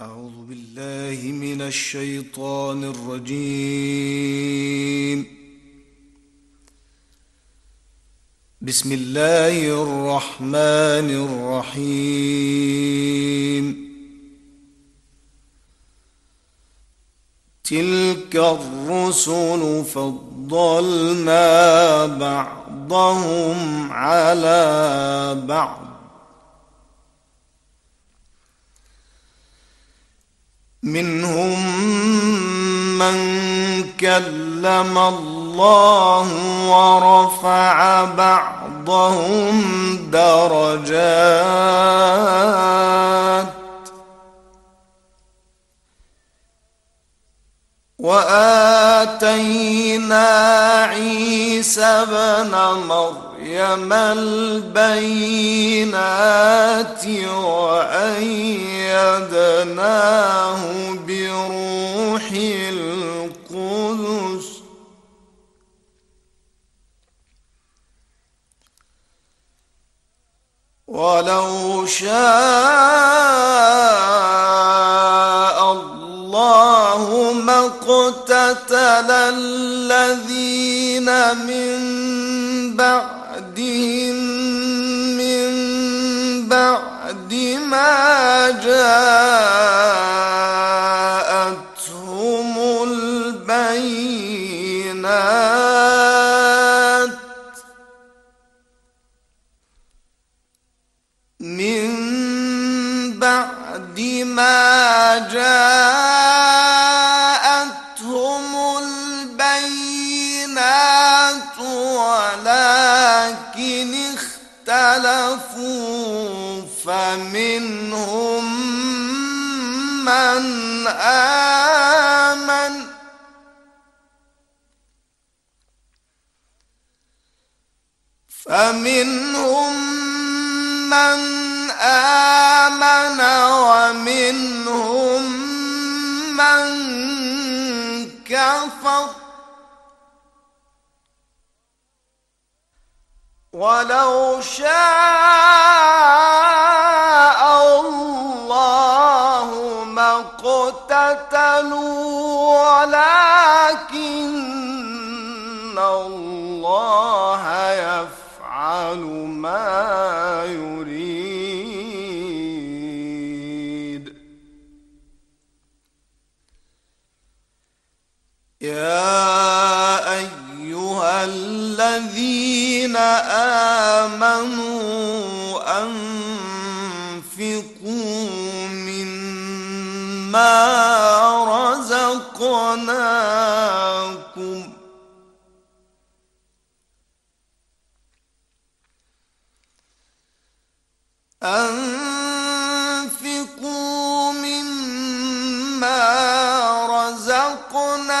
أعوذ بالله من الشيطان الرجيم. بسم الله الرحمن الرحيم. تلك الرسل فضلنا بعضهم على بعض. منهم من كلم الله ورفع بعضهم درجات وآتينا عيسى ابن مريم البينات وأيدناه بروح القدس. ولو شاء الله ما اقتتل الذين من بعدهم من بعد ما جاءتهم البينات من بعد ما جاءتهم البينات ولكن اختلفوا فمنهم من آمن. فمنهم من آمن ومنهم من كفر. ولو شاء الله ما اقتتلوا ولكن الله الذين آمنوا أنفقوا مما رزقناكم. أنفقوا مما رزقناكم.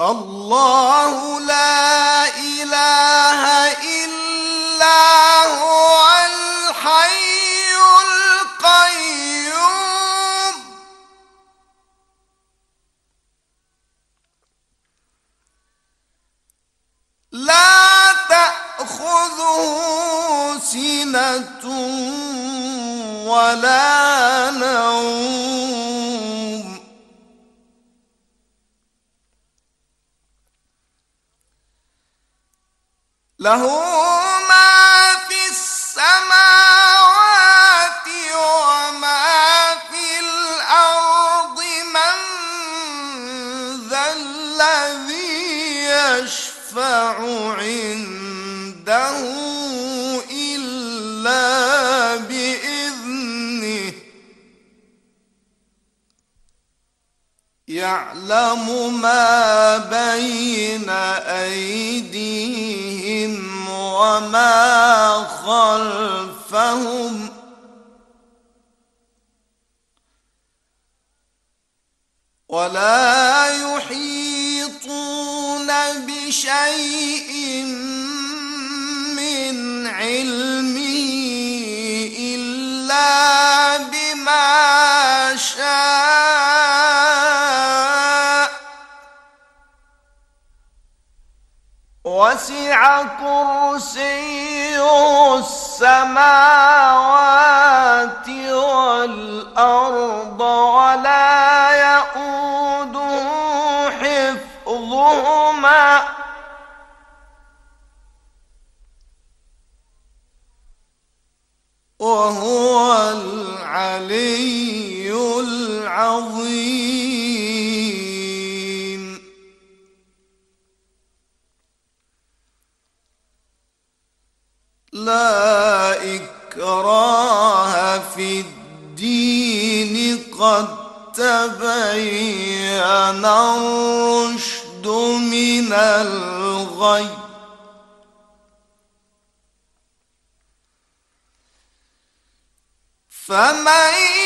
الله لا إله إلا هو الحي القيوم. لا تأخذه سنة ولا نوم. له ما في السماوات وما في الأرض من ذا الذي يشفع عنده؟ يعلم ما بين أيديهم وما خلفهم ولا يحيطون بشيء من علمه وسع كرسي السماوات والأرض ولا يؤوده حفظهما. وهو العلي العظيم. لا إكراه في الدين قد تبين الرشد من الغي. فمن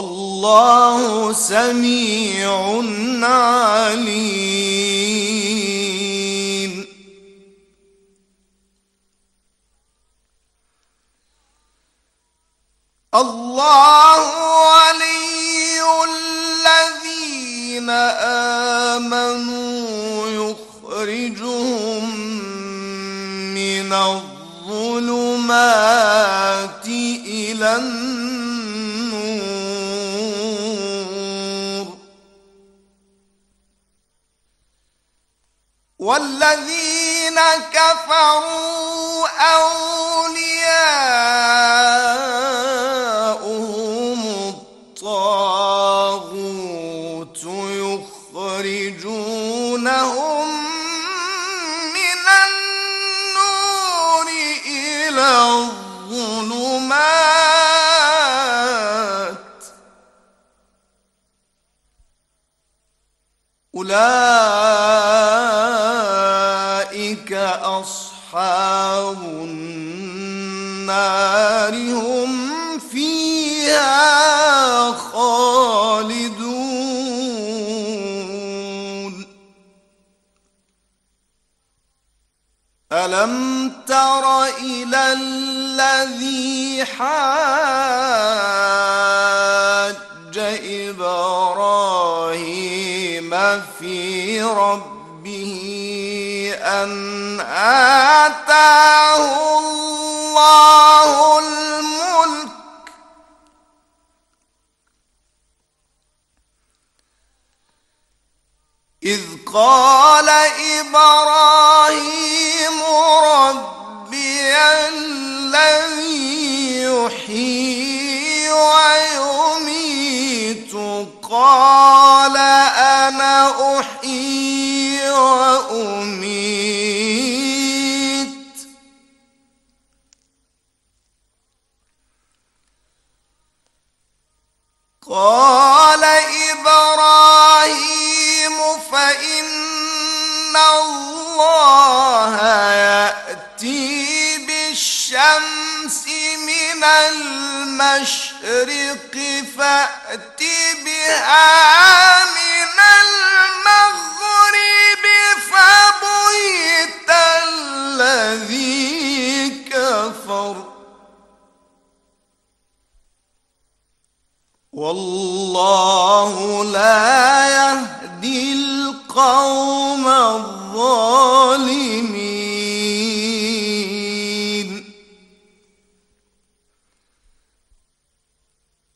والله سميع عليم. الله ولي الذين آمنوا يخرجهم من الظلمات إلى النور والذين كفروا أولياؤهم الطاغوت يخرجونهم من النور إلى الظلمات. ألم تر إلى الذي حاج إبراهيم في ربه أن آتاه الله الملك إذ قال إبراهيم وأميت قال إبراهيم فإن الله يأتي بالشمس من المشرق فأت بها والله لا يهدي القوم الظالمين.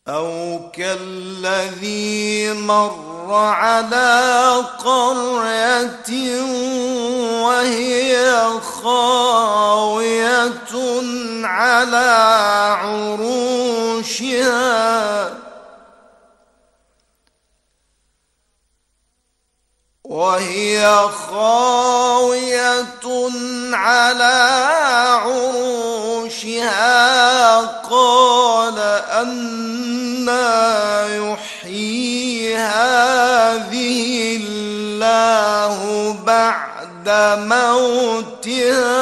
أو كالذي مر على قرية وهي خاوية على عروشها وهي خاوية على عروشها. قال أنا يحيي هذه الله بعد موتها.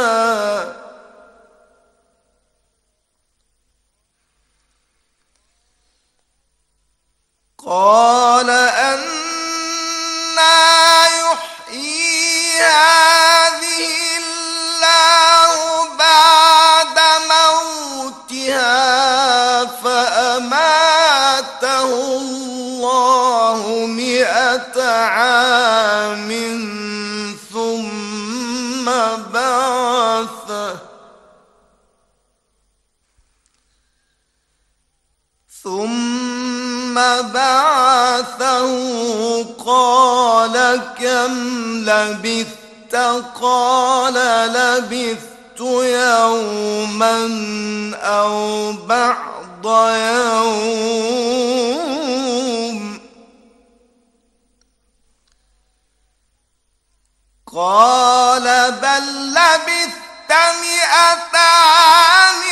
قال قال كم لبثت قال لبثت يوما أو بعض يوم. قال بل لبثت مئة عام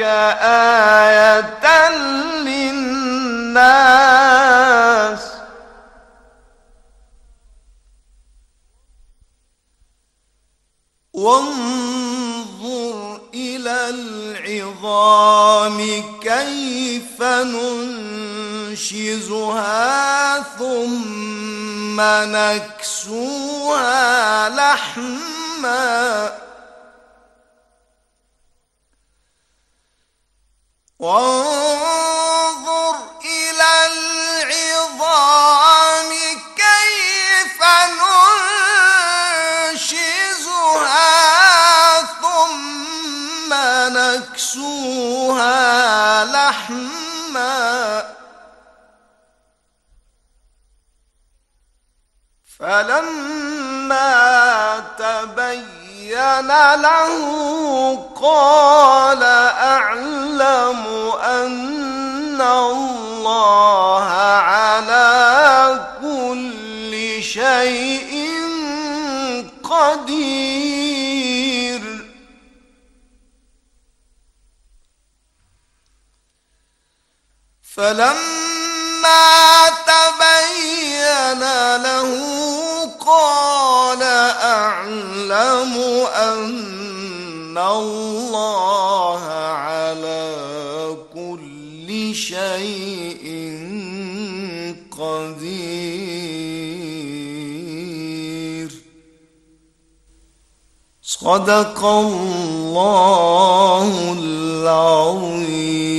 آية للناس. وانظر إلى العظام كيف ننشزها ثم نكسوها لحما. وانظر إلى العظام كيف ننشزها ثم نكسوها لحما. فلما تبين له قال أعلم فلما تبين له قال أعلم أن الله على كل شيء قدير. صدق الله العظيم.